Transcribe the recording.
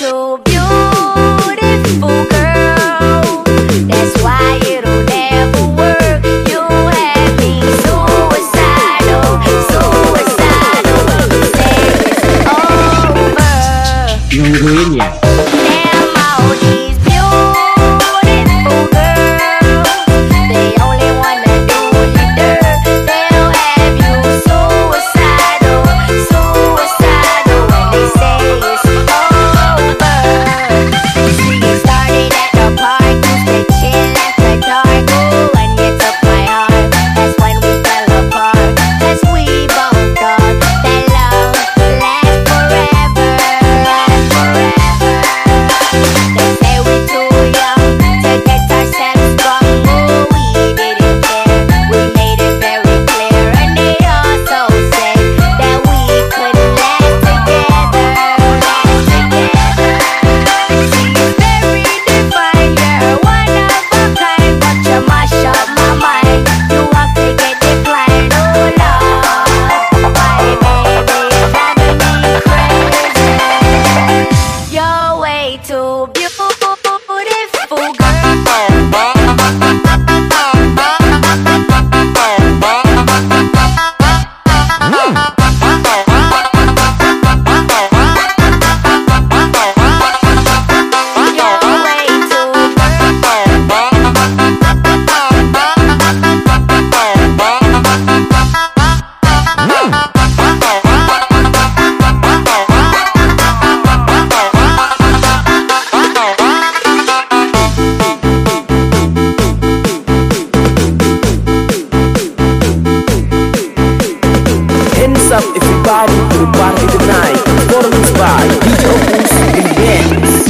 so beautiful. if you're to the party tonight Performance by DJ Opus and Bands